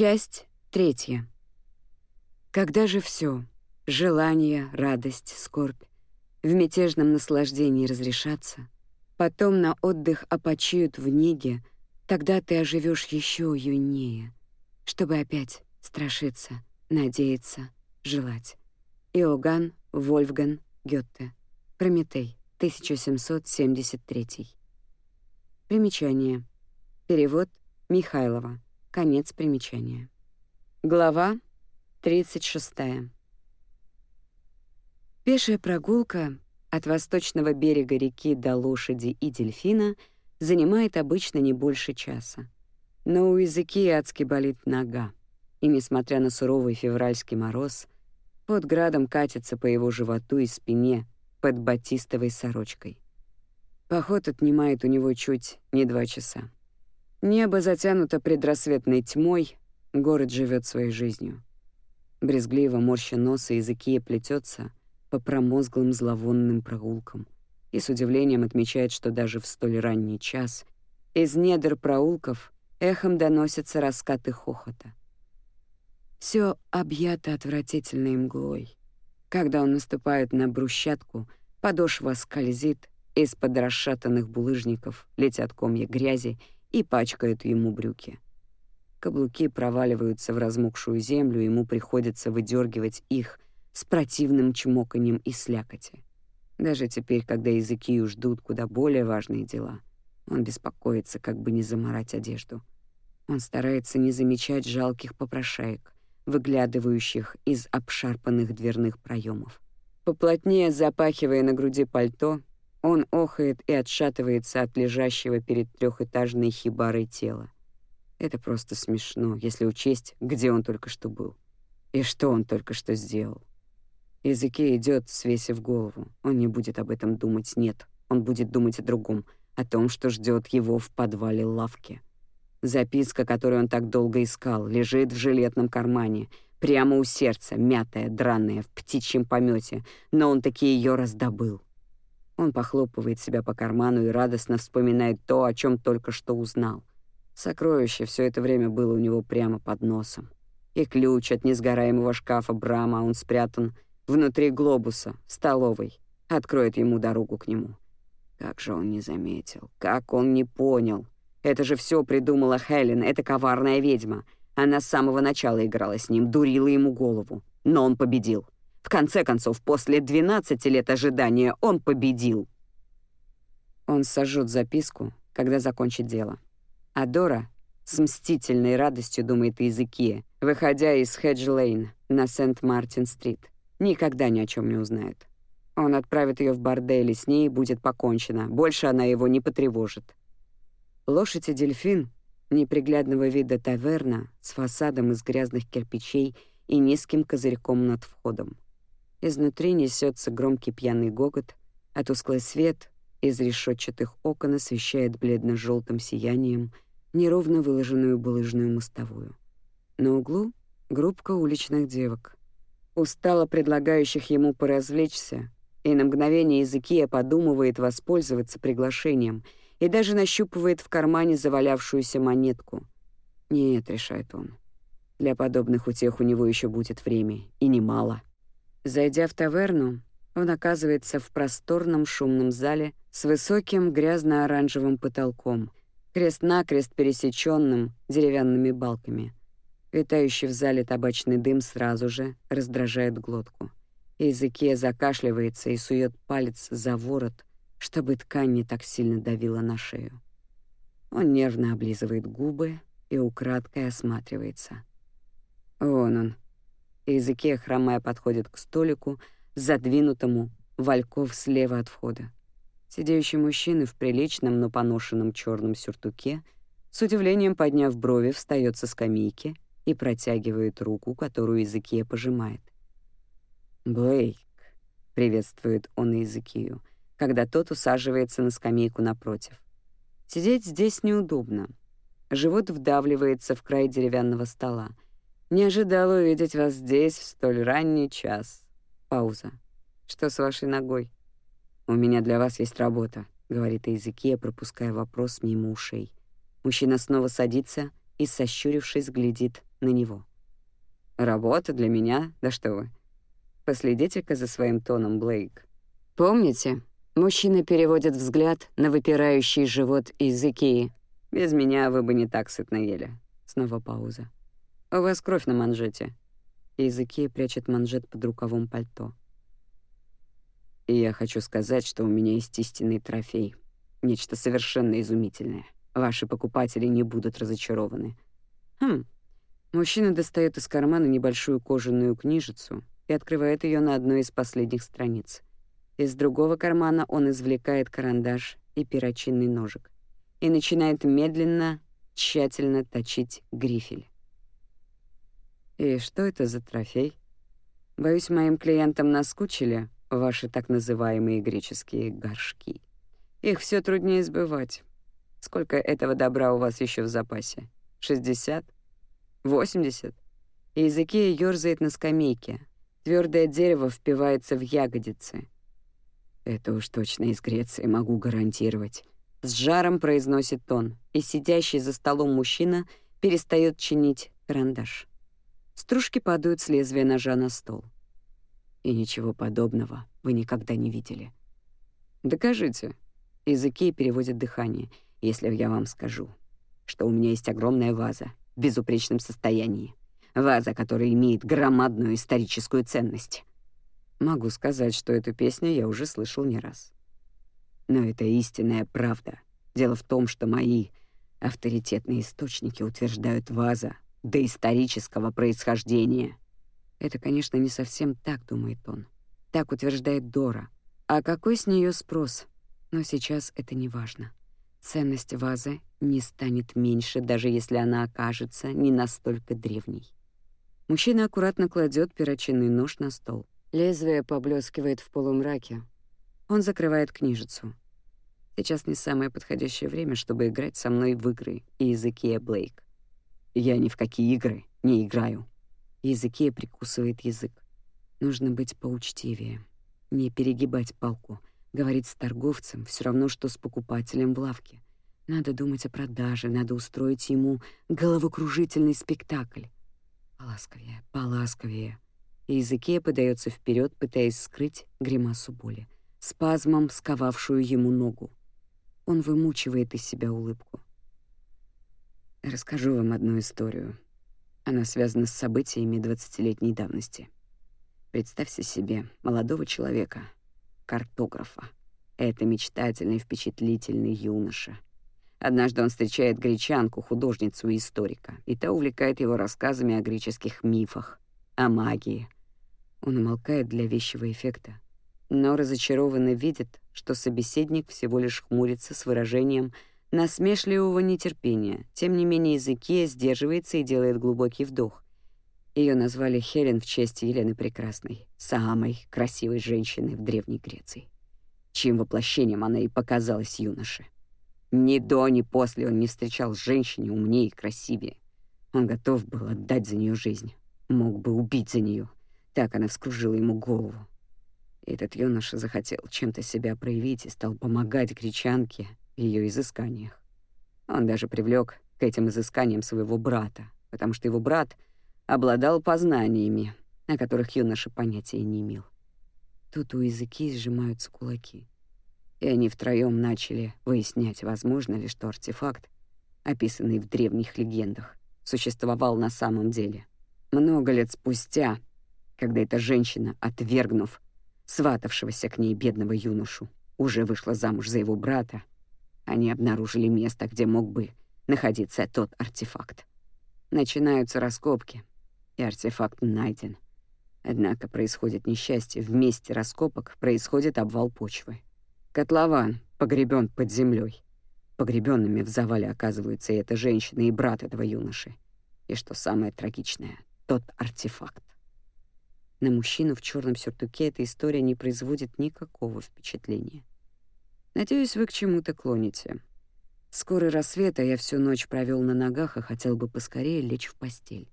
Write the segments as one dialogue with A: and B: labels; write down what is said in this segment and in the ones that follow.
A: Часть третья. Когда же все — желание, радость, скорбь — в мятежном наслаждении разрешатся, потом на отдых опочиют в неге, тогда ты оживешь еще юнее, чтобы опять страшиться, надеяться, желать. Иоганн Вольфган Гетте. Прометей, 1773. Примечание. Перевод Михайлова. Конец примечания. Глава 36. Пешая прогулка от восточного берега реки до лошади и дельфина занимает обычно не больше часа. Но у языки адски болит нога, и, несмотря на суровый февральский мороз, под градом катится по его животу и спине под батистовой сорочкой. Поход отнимает у него чуть не два часа. Небо затянуто предрассветной тьмой, город живет своей жизнью. Брезгливо морща носа языки плетется по промозглым зловонным прогулкам и с удивлением отмечает, что даже в столь ранний час из недр проулков эхом доносятся раскаты хохота. Все объято отвратительной мглой. Когда он наступает на брусчатку, подошва скользит, из-под расшатанных булыжников летят комья грязи — и пачкают ему брюки. Каблуки проваливаются в размокшую землю, ему приходится выдергивать их с противным чмоканьем и слякоти. Даже теперь, когда языки ждут куда более важные дела, он беспокоится, как бы не заморать одежду. Он старается не замечать жалких попрошаек, выглядывающих из обшарпанных дверных проемов. Поплотнее запахивая на груди пальто, он охает и отшатывается от лежащего перед трехэтажной хибарой тела. Это просто смешно, если учесть, где он только что был. И что он только что сделал. Языке идет, свесив голову. Он не будет об этом думать, нет. Он будет думать о другом, о том, что ждет его в подвале лавки. Записка, которую он так долго искал, лежит в жилетном кармане, прямо у сердца, мятая, драная, в птичьем помете, но он таки ее раздобыл. Он похлопывает себя по карману и радостно вспоминает то, о чем только что узнал. Сокровище все это время было у него прямо под носом. И ключ от несгораемого шкафа Брама он спрятан внутри глобуса, столовой. Откроет ему дорогу к нему. Как же он не заметил, как он не понял. Это же все придумала Хелен, эта коварная ведьма. Она с самого начала играла с ним, дурила ему голову. Но он победил. В конце концов, после 12 лет ожидания он победил. Он сожжет записку, когда закончит дело. А Дора с мстительной радостью думает о языке, выходя из Хедж-Лейн на Сент-Мартин-стрит. Никогда ни о чем не узнает. Он отправит ее в бордель, и с ней будет покончено. Больше она его не потревожит. Лошадь и дельфин неприглядного вида таверна с фасадом из грязных кирпичей и низким козырьком над входом. Изнутри несется громкий пьяный гогот, а тусклый свет из решетчатых окон освещает бледно желтым сиянием неровно выложенную булыжную мостовую. На углу — группка уличных девок, устало предлагающих ему поразвлечься, и на мгновение Языкия подумывает воспользоваться приглашением и даже нащупывает в кармане завалявшуюся монетку. «Нет», — решает он, — «для подобных утех у него еще будет время, и немало». Зайдя в таверну, он оказывается в просторном шумном зале с высоким грязно-оранжевым потолком, крест-накрест пересеченным деревянными балками. Витающий в зале табачный дым сразу же раздражает глотку. Языке закашливается и сует палец за ворот, чтобы ткань не так сильно давила на шею. Он нервно облизывает губы и украдкой осматривается. Вон он, языке, хромая, подходит к столику, задвинутому вальков слева от входа. Сидящий мужчина в приличном, но поношенном черном сюртуке, с удивлением подняв брови, встает со скамейки и протягивает руку, которую языке пожимает. «Блейк», — приветствует он языкию, когда тот усаживается на скамейку напротив. Сидеть здесь неудобно. Живот вдавливается в край деревянного стола — не ожидал увидеть вас здесь в столь ранний час. Пауза. Что с вашей ногой? У меня для вас есть работа, говорит языке, пропуская вопрос мимо ушей. Мужчина снова садится и, сощурившись, глядит на него. «Работа для меня? Да что вы!» Последите-ка за своим тоном, Блейк. Помните, мужчина переводит взгляд на выпирающий живот из Икеи. Без меня вы бы не так сытно ели. Снова пауза. У вас кровь на манжете. Из Икеи прячет манжет под рукавом пальто. И я хочу сказать, что у меня есть истинный трофей. Нечто совершенно изумительное. Ваши покупатели не будут разочарованы. Хм. Мужчина достает из кармана небольшую кожаную книжицу и открывает ее на одной из последних страниц. Из другого кармана он извлекает карандаш и перочинный ножик и начинает медленно, тщательно точить грифель. И что это за трофей? Боюсь, моим клиентам наскучили ваши так называемые греческие горшки. Их все труднее сбывать. Сколько этого добра у вас еще в запасе? 60? 80? Языки ёрзает на скамейке. Твердое дерево впивается в ягодицы. Это уж точно из Греции, могу гарантировать. С жаром произносит он, и сидящий за столом мужчина перестает чинить карандаш. Стружки падают с лезвия ножа на стол. И ничего подобного вы никогда не видели. Докажите. Языки переводят дыхание, если я вам скажу, что у меня есть огромная ваза в безупречном состоянии. Ваза, которая имеет громадную историческую ценность. Могу сказать, что эту песню я уже слышал не раз. Но это истинная правда. Дело в том, что мои авторитетные источники утверждают ваза доисторического происхождения. Это, конечно, не совсем так, думает он. Так утверждает Дора. А какой с нее спрос? Но сейчас это не важно. Ценность вазы не станет меньше, даже если она окажется не настолько древней. Мужчина аккуратно кладет перочинный нож на стол. Лезвие поблескивает в полумраке. Он закрывает книжицу. Сейчас не самое подходящее время, чтобы играть со мной в игры и языке Блейк. Я ни в какие игры не играю. Языке прикусывает язык. Нужно быть поучтивее, не перегибать палку. Говорить с торговцем все равно, что с покупателем в лавке. Надо думать о продаже, надо устроить ему головокружительный спектакль. Поласковее, поласковее. Языке подается вперед, пытаясь скрыть гримасу боли, спазмом сковавшую ему ногу. Он вымучивает из себя улыбку. Расскажу вам одну историю. Она связана с событиями двадцатилетней давности. Представьте себе молодого человека, картографа. Это мечтательный, впечатлительный юноша. Однажды он встречает гречанку, художницу и историка, и та увлекает его рассказами о греческих мифах, о магии, он умолкает для вещего эффекта, но разочарованно видит, что собеседник всего лишь хмурится с выражением насмешливого нетерпения. Тем не менее, языке сдерживается и делает глубокий вдох. Ее назвали Хелен в честь Елены Прекрасной, самой красивой женщины в Древней Греции, чьим воплощением она и показалась юноше. Ни до, ни после он не встречал женщине умнее и красивее. Он готов был отдать за нее жизнь, мог бы убить за нее. Так она вскружила ему голову. Этот юноша захотел чем-то себя проявить и стал помогать гречанке в изысканиях. Он даже привлек к этим изысканиям своего брата, потому что его брат обладал познаниями, о которых юноша понятия не имел. Тут у языки сжимаются кулаки. И они втроем начали выяснять, возможно ли, что артефакт, описанный в древних легендах, существовал на самом деле. Много лет спустя когда эта женщина, отвергнув сватавшегося к ней бедного юношу, уже вышла замуж за его брата, они обнаружили место, где мог бы находиться тот артефакт. Начинаются раскопки, и артефакт найден. Однако происходит несчастье. В месте раскопок происходит обвал почвы. Котлован погребен под землей. Погребенными в завале оказываются и эта женщина, и брат этого юноши. И что самое трагичное, тот артефакт. На мужчину в черном сюртуке эта история не производит никакого впечатления. Надеюсь, вы к чему-то клоните. Рассвет, а я всю ночь провел на ногах и хотел бы поскорее лечь в постель.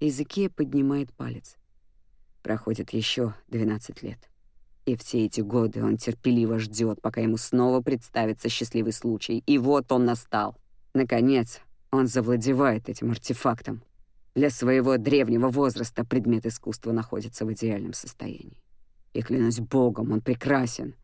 A: Языке поднимает палец. Проходит еще 12 лет. И все эти годы он терпеливо ждет, пока ему снова представится счастливый случай. И вот он настал. Наконец, он завладевает этим артефактом. Для своего древнего возраста предмет искусства находится в идеальном состоянии. И клянусь богом, он прекрасен.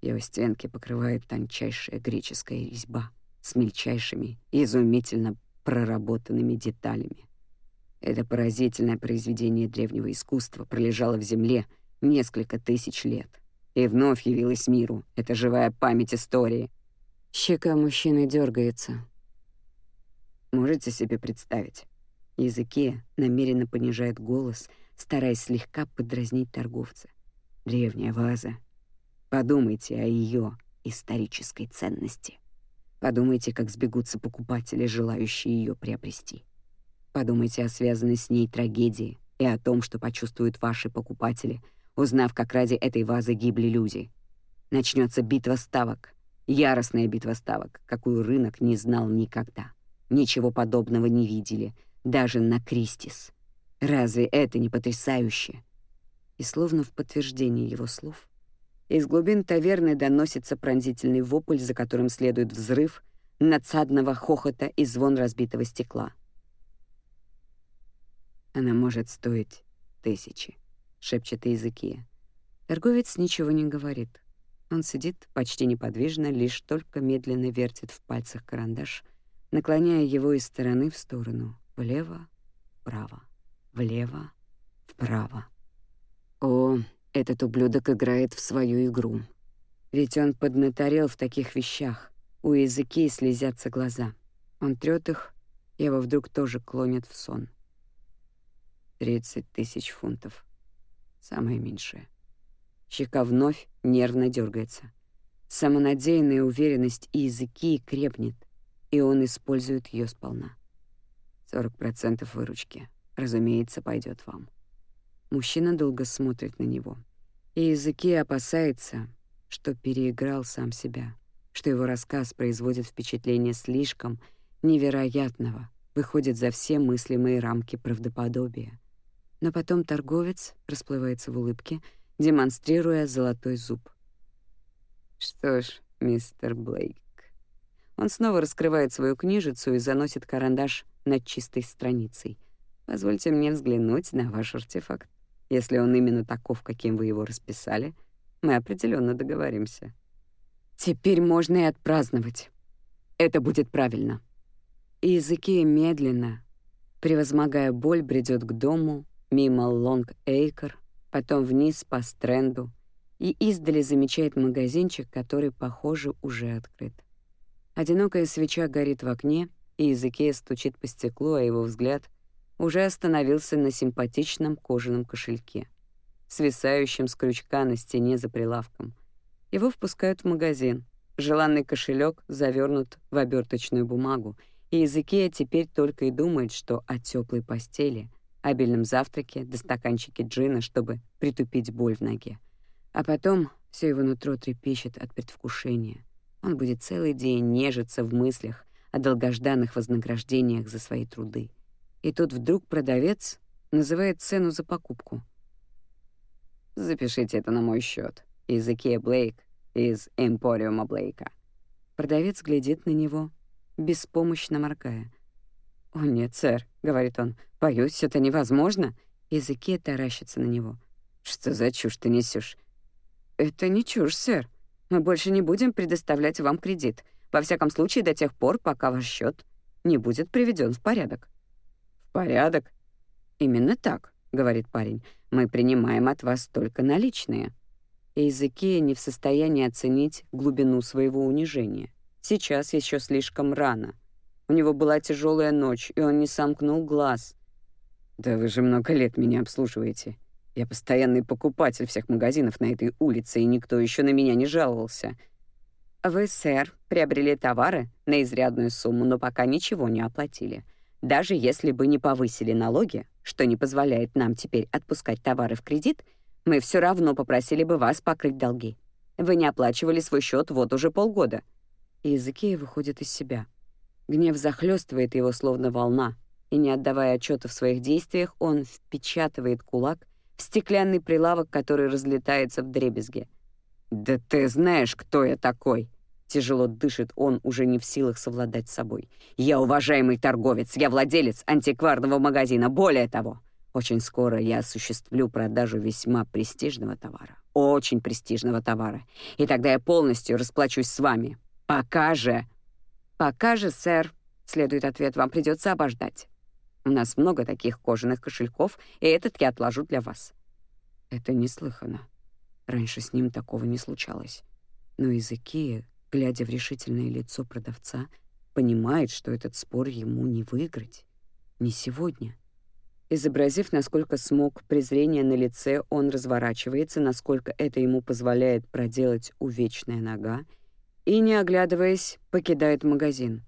A: Его стенки покрывает тончайшая греческая резьба с мельчайшими и изумительно проработанными деталями. Это поразительное произведение древнего искусства пролежало в земле несколько тысяч лет и вновь явилось миру. Это живая память истории. Щека мужчины дергается. Можете себе представить? Языке намеренно понижает голос, стараясь слегка подразнить торговца. Древняя ваза. Подумайте о ее исторической ценности. Подумайте, как сбегутся покупатели, желающие ее приобрести. Подумайте о связанной с ней трагедии и о том, что почувствуют ваши покупатели, узнав, как ради этой вазы гибли люди. Начнется битва ставок, яростная битва ставок, какую рынок не знал никогда. Ничего подобного не видели, даже на Кристис. Разве это не потрясающе? И словно в подтверждение его слов, из глубин таверны доносится пронзительный вопль, за которым следует взрыв надсадного хохота и звон разбитого стекла. Она может стоить тысячи, шепчет языки. Торговец ничего не говорит. Он сидит почти неподвижно, лишь только медленно вертит в пальцах карандаш, наклоняя его из стороны в сторону, влево, вправо, влево, вправо. О, этот ублюдок играет в свою игру. Ведь он поднаторел в таких вещах. У языки слезятся глаза. Он трёт их, его вдруг тоже клонят в сон. Тридцать тысяч фунтов. Самое меньшее. Щека вновь нервно дергается. Самонадеянная уверенность и языки крепнет, и он использует ее сполна. Сорок процентов выручки, разумеется, пойдет вам. Мужчина долго смотрит на него, и языки опасается, что переиграл сам себя, что его рассказ производит впечатление слишком невероятного, выходит за все мыслимые рамки правдоподобия. Но потом торговец расплывается в улыбке, демонстрируя золотой зуб. «Что ж, мистер Блейк...» Он снова раскрывает свою книжицу и заносит карандаш над чистой страницей. «Позвольте мне взглянуть на ваш артефакт. Если он именно таков, каким вы его расписали, мы определенно договоримся. Теперь можно и отпраздновать. Это будет правильно». И языки медленно, превозмогая боль, бредет к дому, мимо Лонг-Эйкер, потом вниз по стренду и издали замечает магазинчик, который, похоже, уже открыт. Одинокая свеча горит в окне, и языке стучит по стеклу, а его взгляд уже остановился на симпатичном кожаном кошельке, свисающем с крючка на стене за прилавком. Его впускают в магазин. Желанный кошелек завернут в оберточную бумагу, и языке теперь только и думает, что о теплой постели — обильном завтраке до стаканчики джина, чтобы притупить боль в ноге. А потом все его нутро трепещет от предвкушения. Он будет целый день нежиться в мыслях о долгожданных вознаграждениях за свои труды. И тут вдруг продавец называет цену за покупку. «Запишите это на мой счет. Изекия Блейк из Эмпориума Блейка». Продавец глядит на него, беспомощно моргая. «О, нет, сэр», — говорит он, — «боюсь, это невозможно». Языки таращится на него. «Что за чушь ты несешь? «Это не чушь, сэр. Мы больше не будем предоставлять вам кредит. Во всяком случае, до тех пор, пока ваш счет не будет приведен в порядок». «В порядок?» «Именно так», — говорит парень. «Мы принимаем от вас только наличные». И не в состоянии оценить глубину своего унижения. Сейчас еще слишком рано — у него была тяжелая ночь, и он не сомкнул глаз. «Да вы же много лет меня обслуживаете. Я постоянный покупатель всех магазинов на этой улице, и никто еще на меня не жаловался». «Вы, сэр, приобрели товары на изрядную сумму, но пока ничего не оплатили. Даже если бы не повысили налоги, что не позволяет нам теперь отпускать товары в кредит, мы все равно попросили бы вас покрыть долги. Вы не оплачивали свой счет вот уже полгода». И Языкея выходит из себя. Гнев захлестывает его словно волна, и, не отдавая отчета в своих действиях, он впечатывает кулак в стеклянный прилавок, который разлетается в дребезге. «Да ты знаешь, кто я такой!» Тяжело дышит он, уже не в силах совладать с собой. «Я уважаемый торговец, я владелец антикварного магазина. Более того, очень скоро я осуществлю продажу весьма престижного товара. Очень престижного товара. И тогда я полностью расплачусь с вами. Пока же...» «Пока же, сэр», — следует ответ, — «вам придется обождать. У нас много таких кожаных кошельков, и этот я отложу для вас». Это неслыханно. Раньше с ним такого не случалось. Но Изыкия глядя в решительное лицо продавца, понимает, что этот спор ему не выиграть. Не сегодня. Изобразив, насколько смог, презрение на лице, он разворачивается, насколько это ему позволяет проделать увечная нога, и, не оглядываясь, покидает магазин.